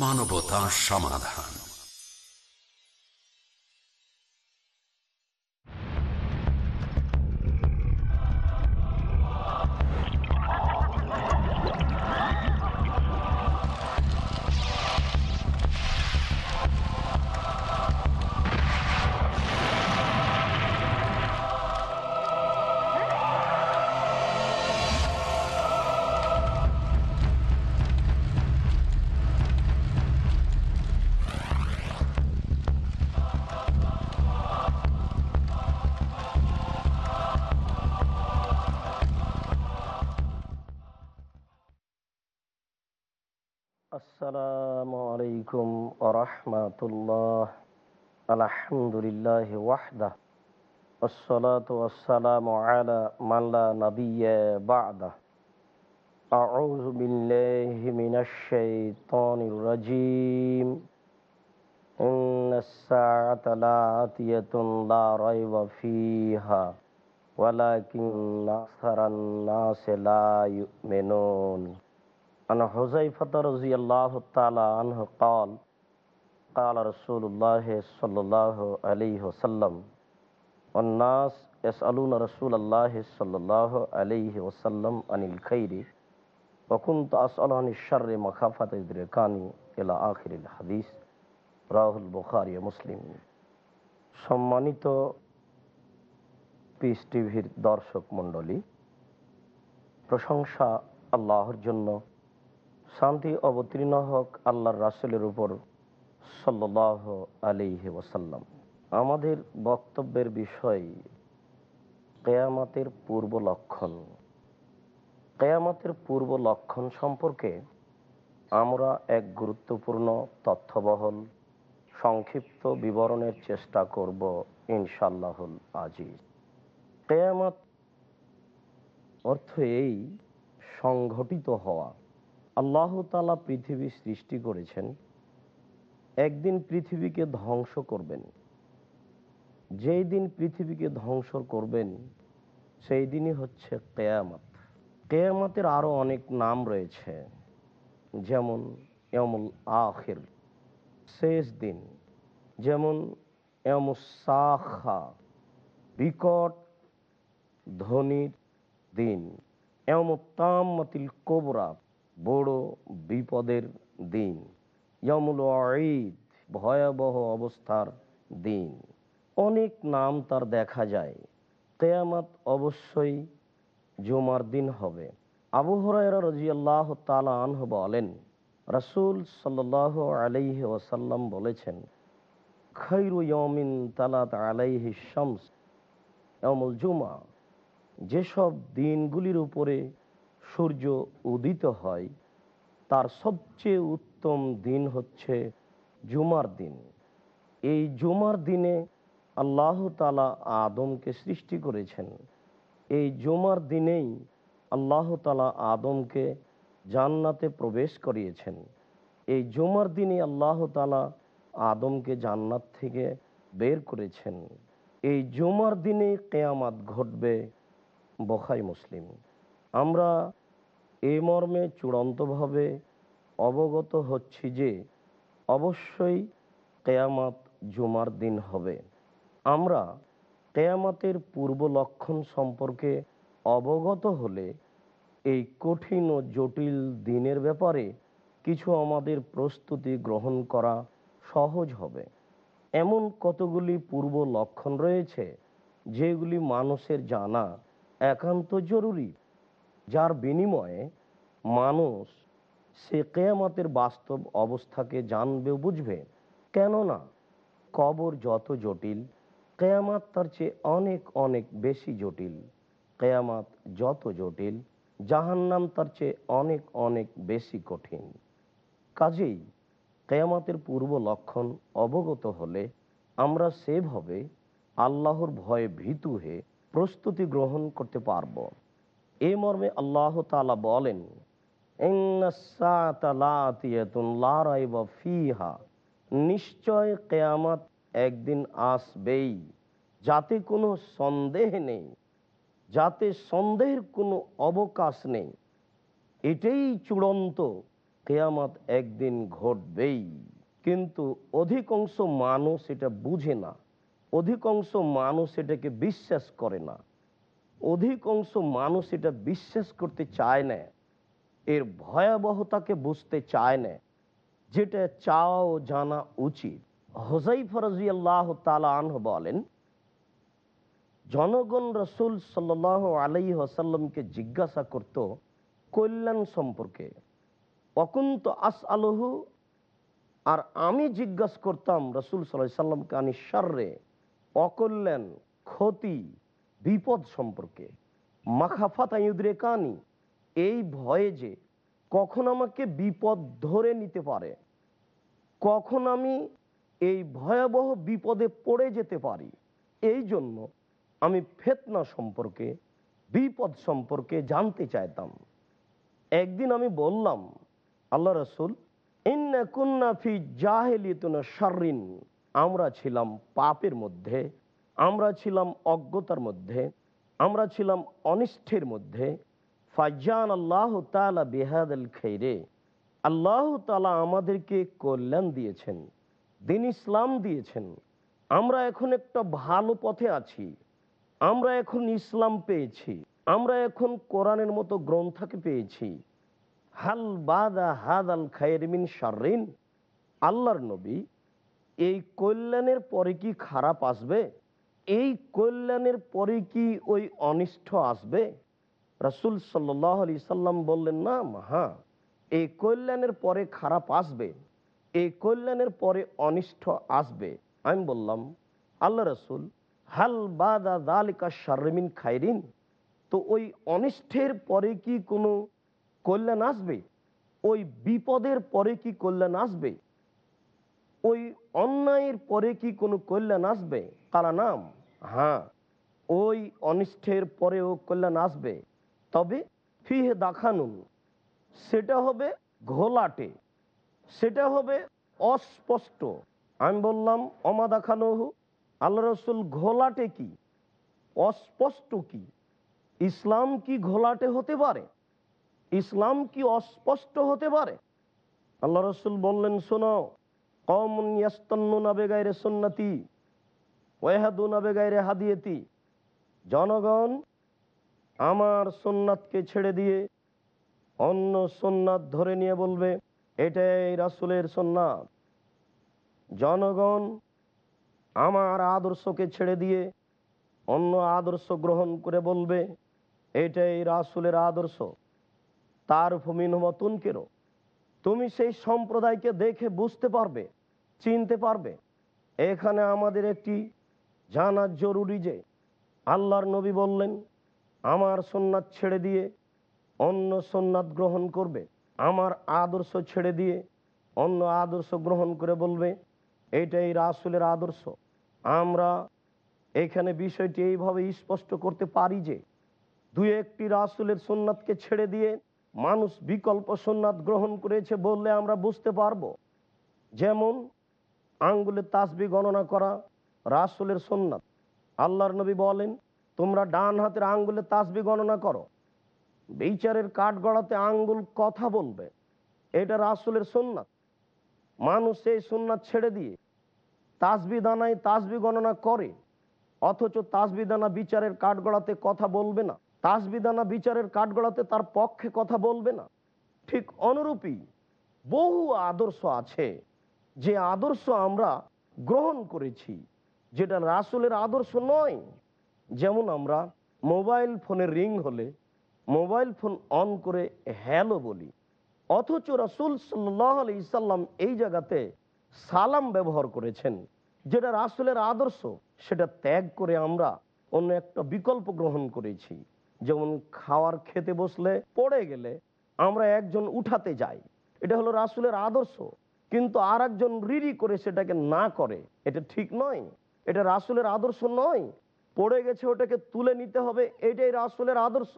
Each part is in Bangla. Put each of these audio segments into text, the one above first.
মানবতা সমাধান। السلام عليكم ورحمة الله. الحمد لله وحده. والصلاة والسلام على من لا نبي بعده. أعوذ بالله من الشيطان الرجيم. إن الساعة لآتية لا ريب فيها ولكن أكثر الناس لا يؤمنون. عن حذيفة رضي الله تعالى عنه قال قال رسول الله صلى الله عليه وسلم والناس يسألون رسول الله صلى الله عليه وسلم عن الخير وكنت أسأل عن الشر مخافة إدركاني إلى آخر الحديث রাহুল বুখারি মুসলিম সম্মানিত পিস টিভির দর্শক মণ্ডলী প্রশংসা আল্লাহর জন্য শান্তি অবতীর্ণ হোক আল্লাহর রাসুলের উপর সাল্লাহ আলিহি ওসাল্লাম আমাদের বক্তব্যের বিষয় কেয়ামাতের পূর্ব লক্ষণ। কেয়ামাতের পূর্ব লক্ষণ সম্পর্কে আমরা এক গুরুত্বপূর্ণ তথ্যবহল, সংক্ষিপ্ত বিবরণের চেষ্টা করব ইনশাল্লাহুল আজিজ। কেয়ামত অর্থ এই সংঘটিত হওয়া। আল্লাহ তালা পৃথিবী সৃষ্টি করেছেন, একদিন পৃথিবীকে ধ্বংস করবেন। যেই দিন পৃথিবীকে ধ্বংস করবেন, সেই দিনই হচ্ছে কেয়ামত। কেয়ামতের আরও অনেক নাম রয়েছে, যেমন এমুল আখের, শেষ দিন। যেমন এম এমুসাখা বিকট ধনির দিন। এমতাম্মাতিল কোবরা বড় বিপদের দিন। ইয়মুল ঈদ ভয়াবহ অবস্থার দিন। অনেক নাম তার দেখা যায়। তেয়ামাত অবশ্যই জুমার দিন হবে। আবু হরাইরা রাজিয়াল্লাহ তালা আনহ বলেন, রসুল সাল্লাহ আলাইহি ওসাল্লাম বলেছেন খৈরু ইয়মিন তালাত আলাইহি শামস ইয়মুল জুমা। যেসব দিনগুলির উপরে সূর্য উদিত হয়, তার সবচেয়ে উত্তম দিন হচ্ছে জুমার দিন। এই জুমার দিনে আল্লাহ তালা আদমকে সৃষ্টি করেছেন। এই জুমার দিনেই আল্লাহ তালা আদমকে জান্নাতে প্রবেশ করিয়েছেন। এই জুমার দিনে আল্লাহ তালা আদমকে জান্নাত থেকে বের করেছেন। এই জুমার দিনে কেয়ামাত ঘটবে বখাই মুসলিম। আমরা এ মর্মে চূড়ান্তভাবে অবগত হচ্ছি যে অবশ্যই কেয়ামাত জুমার দিন হবে। আমরা কেয়ামাতের পূর্ব লক্ষণ সম্পর্কে অবগত হলে এই কঠিন ও জটিল দিনের ব্যাপারে কিছু আমাদের প্রস্তুতি গ্রহণ করা সহজ হবে। এমন কতগুলি পূর্ব লক্ষণ রয়েছে যেগুলি মানুষের জানা একান্ত জরুরি যার বিনিময়ে মানুষ সে কেয়ামাতের বাস্তব অবস্থাকে জানবে বুঝবে। কেননা কবর যত জটিল, কেয়ামাত তার চেয়ে অনেক অনেক বেশি জটিল। কেয়ামাত যত জটিল, জাহান্নাম তার চেয়ে অনেক অনেক বেশি কঠিন। কাজেই কেয়ামাতের পূর্ব লক্ষণ অবগত হলে আমরা সেভাবে আল্লাহর ভয়ে ভীতু হয়ে প্রস্তুতি গ্রহণ করতে পারব। এ মর্মে আল্লাহ তালা বলেন নিশ্চয় কেয়ামত একদিন আসবেই। যাতে কোনো সন্দেহ নেই, যাতে সন্দেহের কোনো অবকাশ নেই। এটাই চূড়ান্ত কেয়ামত একদিন ঘটবেই। কিন্তু অধিকাংশ মানুষ এটা বুঝে না। অধিকাংশ মানুষ এটাকে বিশ্বাস করে না। অধিকাংশ মানুষ এটা বিশ্বাস করতে চায় না, এর ভয়াবহতাকে বুঝতে চায় না, যেটা চাওয়া ও জানা উচিত। হোজাই ফরজি আল্লাহ তালা আনহ বলেন, জনগণ রসুল সাল আলাই আসাল্লামকে জিজ্ঞাসা করত, কল্যাণ সম্পর্কে? অকুন্ত আস আলহু আর আমি জিজ্ঞাসা করতাম রসুল সাল্লাহ সাল্লামকে আনি সার্রে অকল্যাণ, ক্ষতি বিপদ সম্পর্কে। মাখাফাত আয়ুদ্রে কানি, এই ভয়ে যে কখন আমাকে বিপদ ধরে নিতে পারে, কখন আমি এই ভয়াবহ বিপদে পড়ে যেতে পারি, এই জন্য আমি ফেতনা সম্পর্কে, বিপদ সম্পর্কে জানতে চাইতাম। একদিন আমি বললাম, আল্লাহ রসুল ইন্নাকুন্নাফি জাহেলিতুনা শারিন আমরা ছিলাম পাপের মধ্যে আমরা ছিলাম অজ্ঞতার মধ্যে, আমরা ছিলাম অনিষ্ঠের মধ্যে। ফাজান আল্লাহ তালা বেহাদ আল খেরে আল্লাহ তালা আমাদেরকে কল্যাণ দিয়েছেন, দিন ইসলাম দিয়েছেন। আমরা এখন একটা ভালো পথে আছি, আমরা এখন ইসলাম পেয়েছি, আমরা এখন কোরআনের মতো গ্রন্থকে পেয়েছি। হাল বাদা হাদ আল খায়রমিন শারিন আল্লাহর নবী, এই কল্যাণের পরে কি খারাপ আসবে? এই কল্যাণের পরে কি ওই অনিষ্ট আসবে? রাসুল সাল্লাহ আলি সাল্লাম বললেন, না হ্যাঁ। এই কল্যাণের পরে খারাপ আসবে। এই কল্যাণের পরে অনিষ্ট আসবে। আমি বললাম, আল্লাহ রসুল, হাল বাদা দালিকা শারমিন খাইরিন? তো ওই অনিষ্টের পরে কি কোনো কল্যাণ আসবে? ওই বিপদের পরে কি কল্যাণ আসবে? ওই অন্যায়ের পরে কি কোনো কল্যাণ আসবে? কারা নাম। হ্যাঁ ওই অনিষ্টের পরেও কল্যাণ আসবে। তবে ফিহে দেখানুন, সেটা হবে ঘোলাটে, সেটা হবে অস্পষ্ট। আমি বললাম, অমা দেখানো আল্লাহ রসুল ঘোলাটে কি, অস্পষ্ট কি? ইসলাম কি ঘোলাটে হতে পারে? ইসলাম কি অস্পষ্ট হতে পারে? আল্লাহ রসুল বললেন, শোনো কমন ইয়াস্তন্নুনা বেগাইরে সুন্নতি হাদিয়েতি। জনগণ আমার সোননাথকে ছেড়ে দিয়ে অন্য সোননাথ ধরে নিয়ে বলবে, এটাই রাসুলের সোননাথ জনগণ আমার আদর্শকে ছেড়ে দিয়ে অন্য আদর্শ গ্রহণ করে বলবে, এটাই রাসুলের আদর্শ। তার ভূমিন মতুনকেরও তুমি সেই সম্প্রদায়কে দেখে বুঝতে পারবে, চিনতে পারবে। এখানে আমাদের একটি জানা জরুরি যে আল্লাহর নবী বললেন, আমার সোননাথ ছেড়ে দিয়ে অন্য সোননাথ গ্রহণ করবে। আমার আদর্শ ছেড়ে দিয়ে অন্য আদর্শ গ্রহণ করে বলবে, এটাই রাসুলের আদর্শ। আমরা এখানে বিষয়টি এইভাবে স্পষ্ট করতে পারি যে দুই একটি রাসুলের সোননাথকে ছেড়ে দিয়ে মানুষ বিকল্প সোননাথ গ্রহণ করেছে বললে আমরা বুঝতে পারব। যেমন আঙ্গুলের তাসবি গণনা করা রাসুলের সোননাথ আল্লাহর নবী বলেন, তোমরা ডান হাতের আঙ্গুলে তাসবি গণনা করো। বিচারের কাঠ গড়াতে আঙ্গুল কথা বলবে। এটা রাসুলের সোননাথ মানুষ এই সোননাথ ছেড়ে দিয়ে তাসবি দানায় তাসবি গণনা করে। অথচ তাসবি দানা বিচারের কাঠ গড়াতে কথা বলবে না। তাসবি দানা বিচারের কাঠ গড়াতে তার পক্ষে কথা বলবে না। ঠিক অনুরূপী বহু আদর্শ আছে। যে আদর্শ আমরা গ্রহণ করেছি যেটা রাসুলের আদর্শ নয়। যেমন আমরা মোবাইল ফোনের রিং হলে মোবাইল ফোন অন করে হ্যালো বলি। অথচ রাসুল সাল্লাহ আলি সাল্লাম এই জায়গাতে সালাম ব্যবহার করেছেন, যেটা রাসুলের আদর্শ, সেটা ত্যাগ করে আমরা অন্য একটা বিকল্প গ্রহণ করেছি। যেমন খাওয়ার খেতে বসলে পড়ে গেলে আমরা একজন উঠাতে যাই। এটা হলো রাসুলের আদর্শ, কিন্তু আর একজন রিরি করে সেটাকে না করে, এটা ঠিক নয়। এটা রাসুলের আদর্শ নয়। পড়ে গেছে ওটাকে তুলে নিতে হবে, এটাই রাসুলের আদর্শ।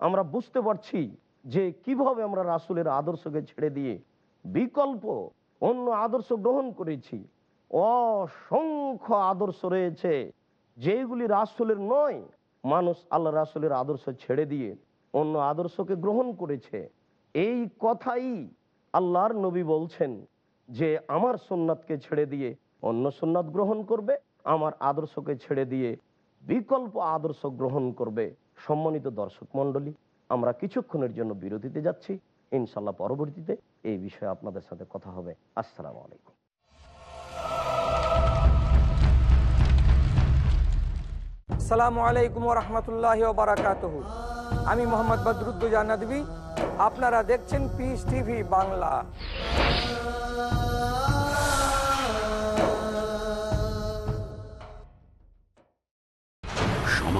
আমরা বুঝতে পারছি যে কীভাবে আমরা রাসুলের আদর্শকে ছেড়ে দিয়ে বিকল্প অন্য আদর্শ গ্রহণ করেছি। অসংখ্য আদর্শ রয়েছে যেগুলি রাসুলের নয়। মানুষ আল্লাহ রাসুলের আদর্শ ছেড়ে দিয়ে অন্য আদর্শকে গ্রহণ করেছে। এই কথাই আল্লাহর নবী বলছেন যে, আমার সোননাথকে ছেড়ে দিয়ে অন্য সোননাথ গ্রহণ করবে, আমার আদর্শকে ছেড়ে দিয়ে বিকল্প আদর্শ গ্রহণ করবে সম্মানিত দর্শক মণ্ডলী। আমরা কিছুক্ষণের জন্য বিরতিতে যাচ্ছি। ইনশাল্লাহ পরবর্তীতে এই বিষয়ে আপনাদের সাথে কথা হবে। আসসালামু আলাইকুম। সালামু আলাইকুম রহমতুল্লাহ বারাকাত আমি মোহাম্মদ বদরুদ্দুজা নদী আপনারা দেখছেন পিস টিভি বাংলা।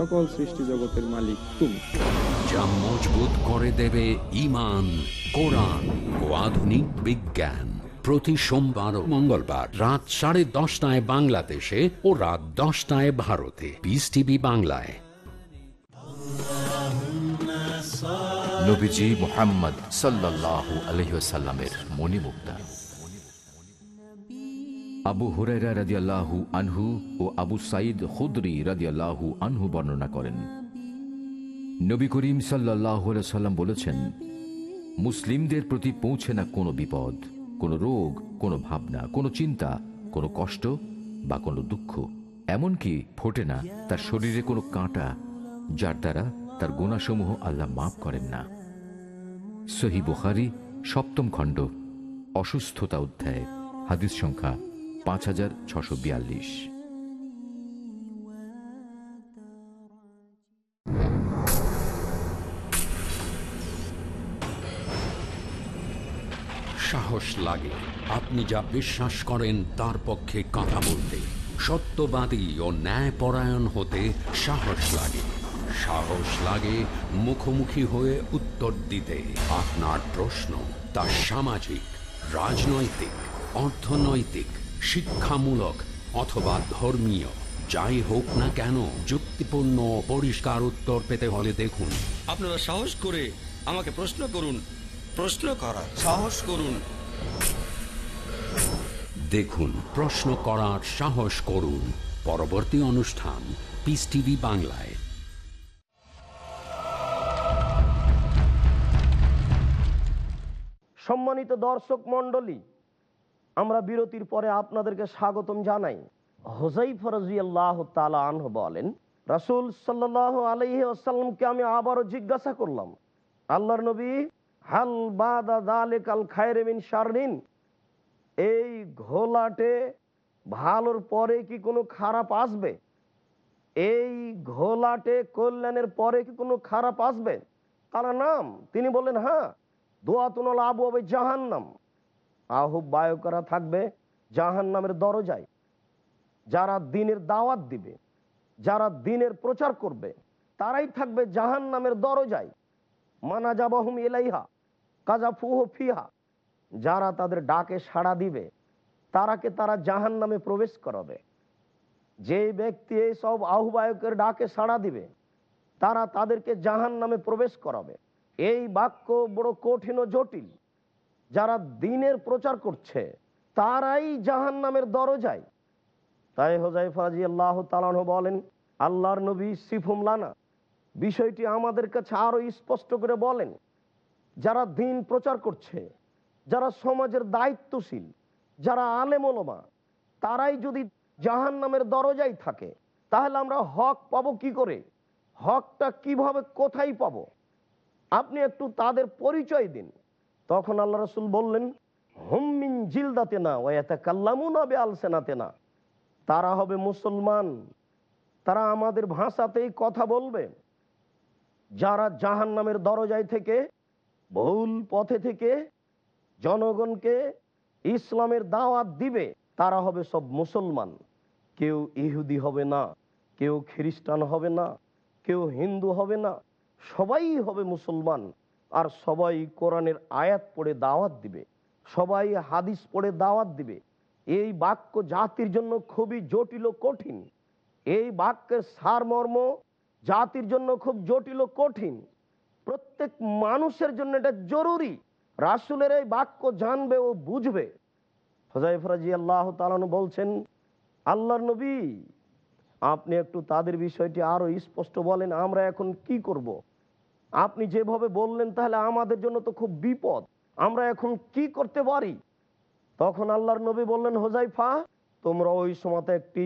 সকল সৃষ্টি জগতের মালিক তুমি। যা মজবুত করে দেবে ইমান কোরআন ও আধুনিক বিজ্ঞান। প্রতি সোমবার ও মঙ্গলবার রাত সাড়ে দশটায় বাংলাদেশে ও রাত দশটায় ভারতে। পিস টিভি বাংলায়। নবীজি মোহাম্মদ সাল্লাল্লাহু আলহিসাল্লামের মণিমুক্তা। আবু হুরাইরা রাদিয়াল্লাহু আনহু ও আবু সাইদ খুদরি রাদিয়াল্লাহু আনহু বর্ণনা করেন। নবী করিম সাল্লাহ সাল্লাম বলেছেন, মুসলিমদের প্রতি পৌঁছে না কোনো বিপদ, কোনো রোগ, কোনো ভাবনা, কোনো চিন্তা, কোনো কষ্ট বা কোনো দুঃখ। এমনকি ফোটে না তার শরীরে কোনো কাঁটা, যার দ্বারা তার গোনাসমূহ আল্লাহ মাফ করেন না। সহি বুখারি সপ্তম খণ্ড, অসুস্থতা অধ্যায়, হাদিস সংখ্যা পাঁচ হাজার ছশো বিয়াল্লিশ। সাহস লাগে। আপনি যা বিশ্বাস করেন, তার পক্ষে কথা বলতে। সত্যবাদী ও ন্যায়পরায়ণ হতে সাহস লাগে। সাহস লাগে মুখোমুখি হয়ে উত্তর দিতে। আপনার প্রশ্ন তা সামাজিক, রাজনৈতিক, অর্থনৈতিক শিক্ষামূলক অথবা ধর্মীয়, যাই হোক না কেন, যুক্তিপূর্ণ পরিষ্কার উত্তর পেতে হলে দেখুন। আপনারা সাহস করে আমাকে প্রশ্ন করুন, প্রশ্ন করার সাহস করুন। দেখুন, প্রশ্ন করার সাহস করুন। পরবর্তী অনুষ্ঠান পিস টিভি বাংলায়। সম্মানিত দর্শক মণ্ডলী আমরা বিরতির পরে আপনাদেরকে স্বাগতম জানাই। বলেন, রাসুল সাল্লাহ আলহি আসাল্লামকে আমি আবারও জিজ্ঞাসা করলাম, আল্লাহর নবী, হাল এই ঘোলাটে ভালোর পরে কি কোনো খারাপ আসবে? এই ঘোলাটে কল্যাণের পরে কি কোনো খারাপ আসবে? তারা নাম তিনি বললেন হ্যাঁ দোয়াতুনল আবু হবে জাহান্নাম। আহ্বায়করা থাকবে জাহান নামের দরজায়। যারা দিনের দাওয়াত দিবে, যারা দিনের প্রচার করবে, তারাই থাকবে জাহান নামের দরজায়। মানা যাবাহুম এলাইহা কাজা ফুহ। ফিহা যারা তাদের ডাকে সাড়া দিবে, তারাকে তারা জাহান নামে প্রবেশ করাবে। যে ব্যক্তি এই সব আহ্বায়কের ডাকে সাড়া দিবে, তারা তাদেরকে জাহান নামে প্রবেশ করাবে। এই বাক্য বড় কঠিন ও জটিল। যারা দিনের প্রচার করছে, তারাই জাহান নামের দরজায়। তাই হোজাই ফাজি আল্লাহ তালাহ বলেন, আল্লাহর নবী সিফুম লানা। বিষয়টি আমাদের কাছে আরও স্পষ্ট করে বলেন, যারা দিন প্রচার করছে, যারা সমাজের দায়িত্বশীল, যারা আলেমোলমা তারাই যদি জাহান নামের দরজায় থাকে, তাহলে আমরা হক পাবো কি করে? হকটা কীভাবে কোথায় পাবো? আপনি একটু তাদের পরিচয় দিন। তখন আল্লাহ রসুল বললেন হুম্মিন জিলদাতে না ওয়াতে কাল্লামুনা বে আলসেনাতে না তারা হবে মুসলমান। তারা আমাদের ভাষাতেই কথা বলবে। যারা জাহান নামের দরজায় থেকে, ভুল পথে থেকে জনগণকে ইসলামের দাওয়াত দিবে, তারা হবে সব মুসলমান। কেউ ইহুদি হবে না, কেউ খ্রিস্টান হবে না, কেউ হিন্দু হবে না, সবাই হবে মুসলমান। আর সবাই কোরআনের আয়াত পড়ে দাওয়াত দিবে, সবাই হাদিস পড়ে দাওয়াত দিবে। এই বাক্য জাতির জন্য খুবই জটিল ও কঠিন। এই বাক্যের সারমর্ম জাতির জন্য খুব জটিল ও কঠিন। প্রত্যেক মানুষের জন্য এটা জরুরি। রাসুলের এই বাক্য জানবে ও বুঝবে। হজাইফরাজি আল্লাহ তালানু বলছেন, আল্লাহর নবী, আপনি একটু তাদের বিষয়টি আরও স্পষ্ট বলেন, আমরা এখন কি করব। আপনি যেভাবে বললেন, তাহলে আমাদের জন্য তো খুব বিপদ। আমরা এখন কি করতে পারি? তখন আল্লাহর নবী বললেন হোজাইফা তোমরা ওই সময়তে একটি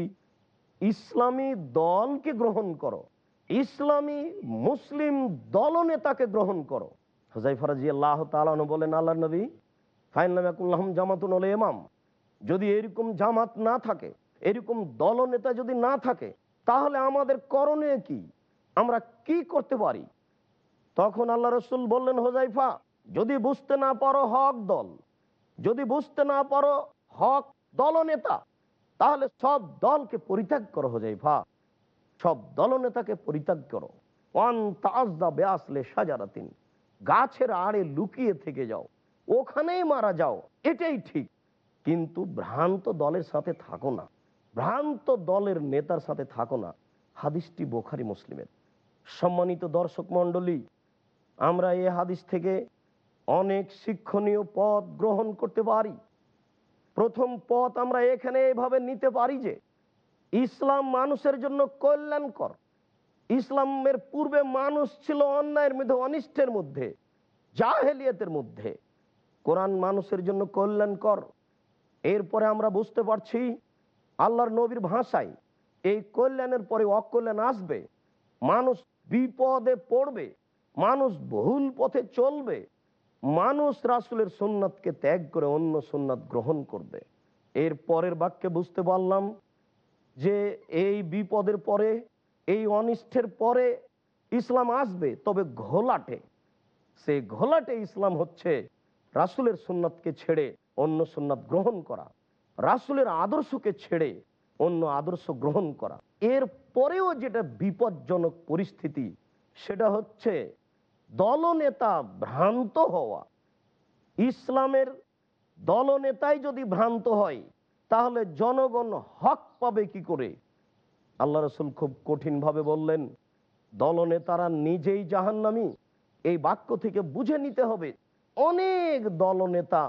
ইসলামী দলকে গ্রহণ করো। ইসলামী মুসলিম দলনেতাকে গ্রহণ করো। হোজাইফা রাজি আল্লাহ বলেন আল্লাহ নবী ফাইনাম জামাতুন ওলে ইমাম। যদি এরকম জামাত না থাকে, এরকম দলনেতা যদি না থাকে, তাহলে আমাদের করণীয় কি? আমরা কি করতে পারি? তখন আল্লাহ রসুল বললেন হোজাইফা যদি বুঝতে না পারো হক দল, যদি বুঝতে না পারো হক দলনেতা তাহলে সব দলকে পরিত্যাগ করো হোজাইফা সব দলনেতাকে পরিত্যাগ করো। ওয়ান সাজারাতিন গাছের আড়ে লুকিয়ে থেকে যাও, ওখানেই মারা যাও, এটাই ঠিক। কিন্তু ভ্রান্ত দলের সাথে থাকো না, ভ্রান্ত দলের নেতার সাথে থাকো না। হাদিসটি বোখারি মুসলিমের। সম্মানিত দর্শক মণ্ডলী আমরা এই হাদিস থেকে অনেক শিক্ষণীয় পথ গ্রহণ করতে পারি। প্রথম পথ আমরা এখানে এভাবে নিতে পারি যে, ইসলাম মানুষের জন্য কল্যাণকর। ইসলামের পূর্বে মানুষ ছিল অন্যায়ের মধ্যে, অনিষ্টের মধ্যে, জাহেলিয়াতের মধ্যে। কোরআন মানুষের জন্য কল্যাণকর। এরপরে আমরা বুঝতে পারছি, আল্লাহর নবীর ভাষায় এই কল্যাণের পরে অকল্যাণ আসবে। মানুষ বিপদে পড়বে। মানুষ বহুল পথে চলবে, মানুষ রাসুলের সুন্নাতকে ত্যাগ করে অন্য সুন্নাত গ্রহণ করবে। এর পরের বাক্যে বুঝতে পারলাম যে এই বিপদের পরে, এই অনিষ্টের পরে ইসলাম আসবে, তবে ঘোলাটে। সেই ঘোলাটে ইসলাম হচ্ছে রাসুলের সুন্নাতকে ছেড়ে অন্য সুন্নাত গ্রহণ করা, রাসুলের আদর্শকে ছেড়ে অন্য আদর্শ গ্রহণ করা। এর পরেও যেটা বিপজ্জনক পরিস্থিতি, সেটা হচ্ছে দলনেতা ভ্রান্ত হওয়া। ইসলামের দলনেতাই যদি ভ্রান্ত হয়, তাহলে জনগণ হক পাবে কি করে? আল্লাহ রসুল খুব কঠিনভাবে বললেন, দলনেতারা নিজেই জাহান্নামী। এই বাক্য থেকে বুঝে নিতে হবে, অনেক দলনেতা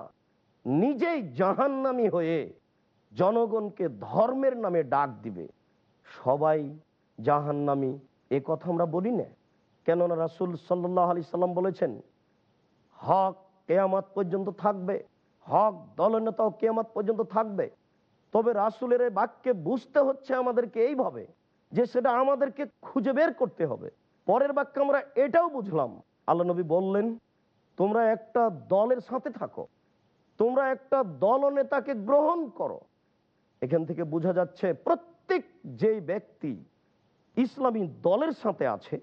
নিজেই জাহান্নামী হয়ে জনগণকে ধর্মের নামে ডাক দিবে। সবাই জাহান্নামী, এ কথা আমরা বলি না। কেননা রাসুল সাল্লাহ আলি সাল্লাম বলেছেন, হক কেয়ামাত পর্যন্ত থাকবে, হক দলনেতাও কেয়ামাত পর্যন্ত থাকবে। তবে রাসুলের এই বাক্যে বুঝতে হচ্ছে আমাদেরকে এইভাবে যে সেটা আমাদেরকে খুঁজে বের করতে হবে। পরের বাক্যে আমরা এটাও বুঝলাম। আল্লাহ নবী বললেন, তোমরা একটা দলের সাথে থাকো, তোমরা একটা দলনেতাকে গ্রহণ করো। এখান থেকে বোঝা যাচ্ছে প্রত্যেক যেই ব্যক্তি ইসলামী দলের সাথে আছে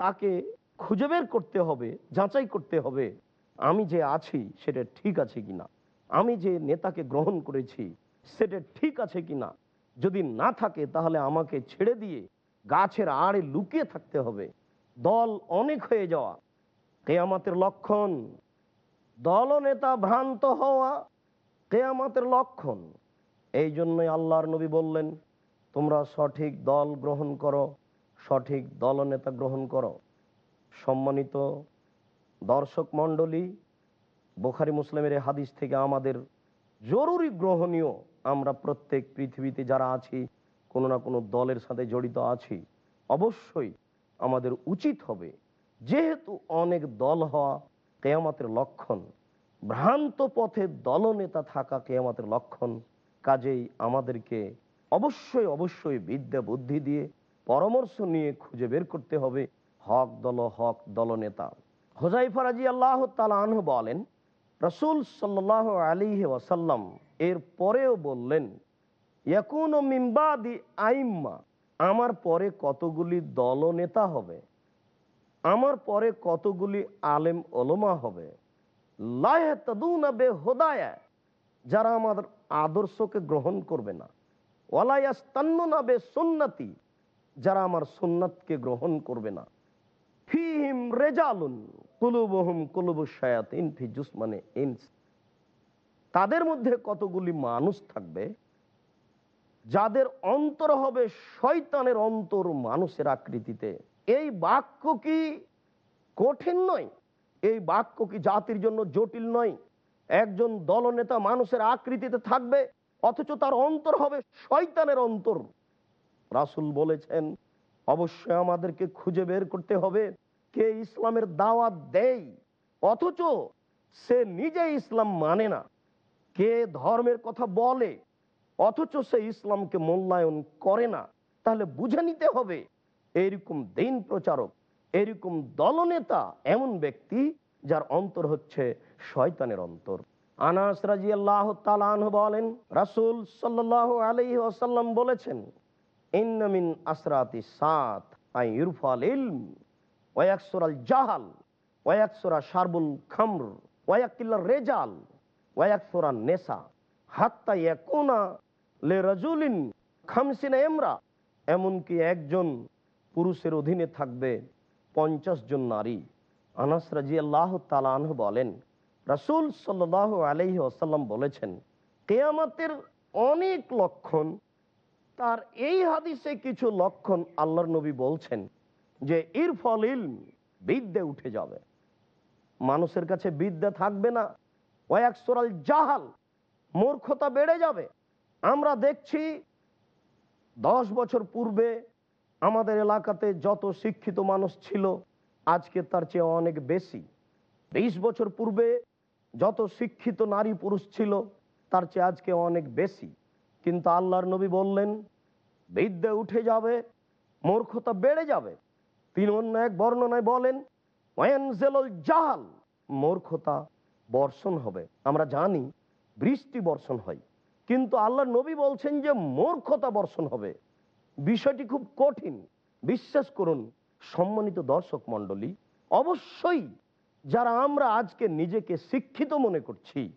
তাকে খুঁজে বের করতে হবে, যাচাই করতে হবে, আমি যে আছি সেটা ঠিক আছে কিনা? আমি যে নেতাকে গ্রহণ করেছি সেটা ঠিক আছে কিনা? যদি না থাকে তাহলে আমাকে ছেড়ে দিয়ে গাছের আড়ে লুকিয়ে থাকতে হবে। দল অনেক হয়ে যাওয়া, কেয়ামাতের লক্ষণ। দলনেতা ভ্রান্ত হওয়া কেয়ামাতের লক্ষণ। এই জন্যই আল্লাহর নবী বললেন, তোমরা সঠিক দল গ্রহণ করো। সঠিক দলনেতা গ্রহণ করো। সম্মানিত দর্শক মণ্ডলী, বোখারি মুসলিমের হাদিস থেকে আমাদের জরুরি গ্রহণীয় আমরা প্রত্যেক পৃথিবীতে যারা আছি, কোনো না কোনো দলের সাথে জড়িত আছি, অবশ্যই আমাদের উচিত হবে যেহেতু অনেক দল হওয়া কেয়ামাতের লক্ষণ, ভ্রান্ত পথে দলনেতা থাকা কেয়ামাতের লক্ষণ, কাজেই আমাদেরকে অবশ্যই অবশ্যই বিদ্যা বুদ্ধি দিয়ে পরামর্শ নিয়ে খুঁজে বের করতে হবে হক দল, হক দলনেতা হোজাইফা রাজি আল্লাহ তালাহ বলেন, রসুল সাল্লাহ আলী ওয়াসাল্লাম এর পরেও বললেন, ইয়াকুন মিম্বাদি আইম্মা, আমার পরে কতগুলি দলনেতা হবে? আমার পরে কতগুলি আলেম ওলমা হবে? হোদায়া যারা আমাদের আদর্শকে গ্রহণ করবে না। ওয়ালায়াস্তান্নবে সুন্নাতি যারা আমার সুন্নাতকে গ্রহণ করবে না। ফিহিম রেজালুন কুলুবহুম কুলুবু শায়াতিন ফি ইনস। তাদের মধ্যে কতগুলি মানুষ থাকবে? যাদের অন্তর হবে শয়তানের অন্তর মানুষের আকৃতিতে। এই বাক্য কি কঠিন নয়? এই বাক্য কি জাতির জন্য জটিল নয়? একজন দলনেতা মানুষের আকৃতিতে থাকবে, অথচ তার অন্তর হবে শয়তানের অন্তর। রাসুল বলেছেন, অবশ্যই আমাদেরকে খুঁজে বের করতে হবে কে ইসলামের দাওয়াত দেয়। অথচ সে নিজে ইসলাম মানে না। কে ধর্মের কথা বলে, অথচ সে ইসলামকে মূল্যায়ন করে না। তাহলে বুঝে নিতে হবে, এরকম দিন প্রচারক, এরকম দলনেতা এমন ব্যক্তি যার অন্তর হচ্ছে শয়তানের অন্তর। আনাস রাজি আল্লাহ বলেন, রাসুল সাল্লাহ আলহি আসাল্লাম বলেছেন আসরাতি সাত, আই জাহাল শারবুল খামর ওয়াকিল্লা রেজাল লে খামসিনা এমনকি একজন পুরুষের অধীনে থাকবে পঞ্চাশ জন নারী। আনাস রাজি আল্লাহ বলেন, রাসুল সাল্লাহ আলহি আসাল্লাম বলেছেন, কেয়ামাতের অনেক লক্ষণ তার এই হাদিসে কিছু লক্ষণ আল্লাহর নবী বলছেন যে ইরফল ইলম, বিদ্যে উঠে যাবে। মানুষের কাছে বিদ্যা থাকবে না। ওয়াকসরাল জাহাল, মূর্খতা বেড়ে যাবে। আমরা দেখছি, দশ বছর পূর্বে আমাদের এলাকাতে যত শিক্ষিত মানুষ ছিল, আজকে তার চেয়ে অনেক বেশি। বিশ বছর পূর্বে যত শিক্ষিত নারী পুরুষ ছিল, তার চেয়ে আজকে অনেক বেশি। কিন্তু আল্লাহর নবী বললেন, বিদ্যা উঠে যাবে, মূর্খতা বেড়ে যাবে। তিনি অন্য এক বর্ণনায় বলেন জাহাল, মূর্খতা বর্ষণ হবে। আমরা জানি, বৃষ্টি বর্ষণ হয়। কিন্তু আল্লাহ নবী বলছেন যে, মূর্খতা বর্ষণ হবে। বিষয়টি খুব কঠিন। বিশ্বাস করুন, সম্মানিত দর্শক মণ্ডলী, অবশ্যই যারা আমরা আজকে নিজেকে শিক্ষিত মনে করছি,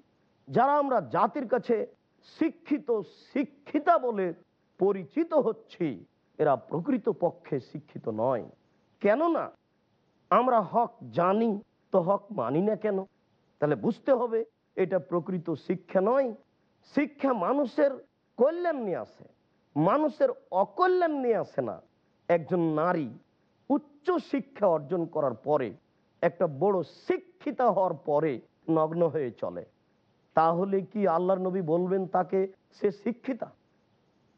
যারা আমরা জাতির কাছে শিক্ষিত শিক্ষিতা বলে পরিচিত হচ্ছি। এরা প্রকৃত পক্ষে শিক্ষিত নয়। কেননা আমরা হক জানি, তো হক মানি না কেন? তাহলে বুঝতে হবে, এটা প্রকৃত শিক্ষা নয়। শিক্ষা মানুষের কল্যাণ নিয়ে আসে। মানুষের অকল্যাণ নিয়ে আসে না। একজন নারী উচ্চ শিক্ষা অর্জন করার পরে, একটা বড় শিক্ষিতা হওয়ার পরে নগ্ন হয়ে চলে। তাহলে কি আল্লাহর নবী বলবেন তাকে? সে শিক্ষিতা।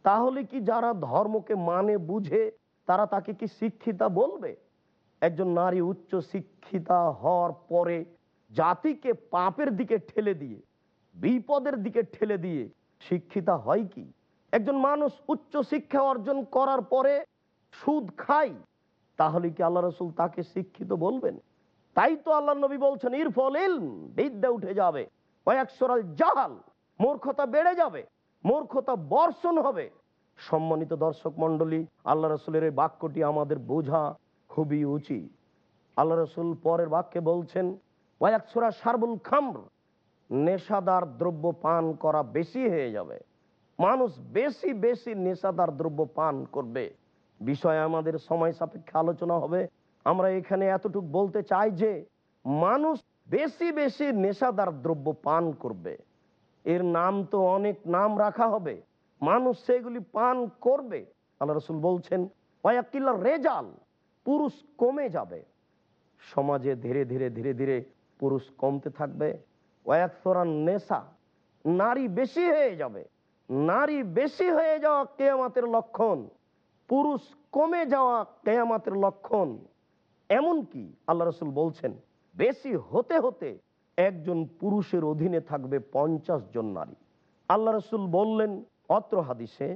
তাহলে কি যারা ধর্মকে মানে বুঝে, তারা তাকে কি শিক্ষিতা বলবে? একজন নারী উচ্চ শিক্ষিতা হওয়ার পরে জাতিকে পাপের দিকে ঠেলে দিয়ে, বিপদের দিকে ঠেলে দিয়ে শিক্ষিতা হয় কি? একজন মানুষ উচ্চ শিক্ষা অর্জন করার পরে সুদ খায়, তাহলে কি আল্লাহ রসুল তাকে শিক্ষিত বলবেন? তাই তো আল্লাহ নবী বলছেন, ইরফল বিদ্যা উঠে যাবে। ওয়াকসরাল জাহাল, মূর্খতা বেড়ে যাবে, মূর্খতা বর্ষণ হবে। সম্মানিত দর্শক মন্ডলী আল্লাহ রসুলের এই বাক্যটি আমাদের বোঝা খুবই উচিত। আল্লাহ রসুল পরের বাক্যে বলছেন ওয়াকসরা সারবুল খামর, নেশাদার দ্রব্য পান করা বেশি হয়ে যাবে। মানুষ বেশি বেশি নেশাদার দ্রব্য পান করবে। বিষয়ে আমাদের সময় সাপেক্ষে আলোচনা হবে। আমরা এখানে এতটুকু বলতে চাই যে, মানুষ বেশি বেশি নেশাদার দ্রব্য পান করবে। এর নাম তো অনেক নাম রাখা হবে। মানুষ সেগুলি পান করবে। আল্লাহ রসুল বলছেন ওয়াকিল্লা রেজাল, পুরুষ কমে যাবে। সমাজে ধীরে ধীরে ধীরে ধীরে পুরুষ কমতে থাকবে। ওয়াকসরান নেশা, নারী বেশি হয়ে যাবে। নারী বেশি হয়ে যাওয়া কেয়ামাতের লক্ষণ, পুরুষ কমে যাওয়া কেয়ামাতের লক্ষণ। এমন কি আল্লাহ রসুল বলছেন বেশি হতে হতে একজন পুরুষের অধীনে থাকবে পঞ্চাশ জন নারী। আল্লাহ রসুল বললেন, অত্র হাদিসে,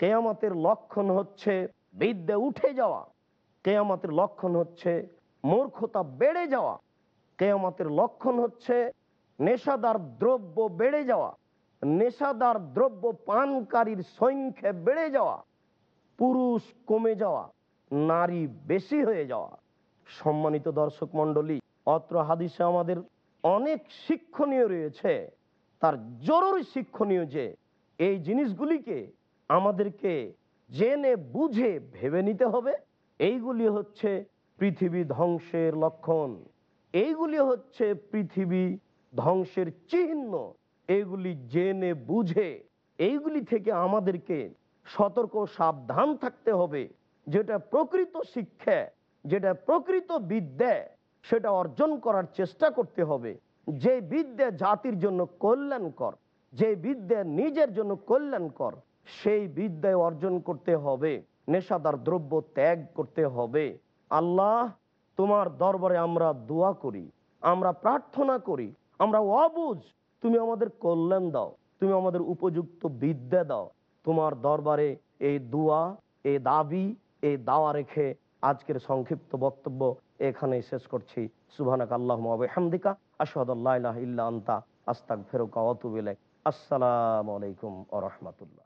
কেয়ামাতের লক্ষণ হচ্ছে বিদ্যা উঠে যাওয়া, কেয়ামাতের লক্ষণ হচ্ছে মূর্খতা বেড়ে যাওয়া, কেয়ামাতের লক্ষণ হচ্ছে নেশাদার দ্রব্য বেড়ে যাওয়া, নেশাদার দ্রব্য পানকারীর সংখ্যা বেড়ে যাওয়া, পুরুষ কমে যাওয়া, নারী বেশি হয়ে যাওয়া। সম্মানিত দর্শক মন্ডলী অত্র হাদিসে আমাদের অনেক শিক্ষণীয় রয়েছে। তার জরুরি শিক্ষণীয় যে, এই জিনিসগুলিকে আমাদেরকে জেনে, বুঝে, ভেবে নিতে হবে। এইগুলি হচ্ছে পৃথিবী ধ্বংসের লক্ষণ। এইগুলি হচ্ছে পৃথিবী ধ্বংসের চিহ্ন। এইগুলি জেনে, বুঝে, এইগুলি থেকে আমাদেরকে সতর্ক সাবধান থাকতে হবে। যেটা প্রকৃত শিক্ষা, যেটা প্রকৃত বিদ্যা সেটা অর্জন করার চেষ্টা করতে হবে। যে বিদ্যা জাতির জন্য কল্যাণকর, যে বিদ্যা নিজের জন্য কল্যাণকর, সেই বিদ্যায় অর্জন করতে হবে, নেশাদার দ্রব্য ত্যাগ করতে হবে। আল্লাহ, তোমার দরবারে আমরা দোয়া করি, আমরা প্রার্থনা করি, আমরা অবুঝ তুমি আমাদের কল্যাণ দাও, তুমি আমাদের উপযুক্ত বিদ্যা দাও। তোমার দরবারে এই দোয়া, এই দাবি, এই দাওয়া রেখে আজকের সংক্ষিপ্ত বক্তব্য এখানে শেষ করছি। সুবাহ আল্লাহ হামদিকা আসাদুল্লাহ ইল্লা আন্তা আস্তাক ফেরুকা অতুবিলে আসসালামু আলাইকুম আ রহমতুল্লাহ।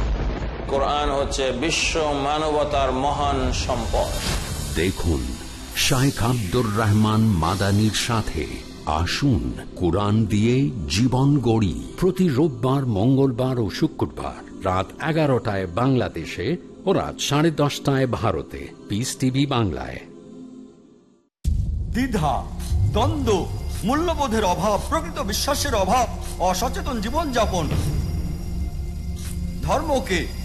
কোরআন হচ্ছে বিশ্ব মানবতার মহান সম্পদ। দেখুন শাইখ আব্দুর রহমান মাদানির সাথে আসুন কোরআন দিয়ে জীবন গড়ি। প্রতি রোববার মঙ্গলবার ও শুক্রবার রাত এগারোটায় বাংলাদেশে ও রাত সাড়ে দশটায় ভারতে। পিস টিভি বাংলায়। দ্বিধা দ্বন্দ্ব মূল্যবোধের অভাব প্রকৃত বিশ্বাসের অভাব অসচেতন জীবনযাপন ধর্মকে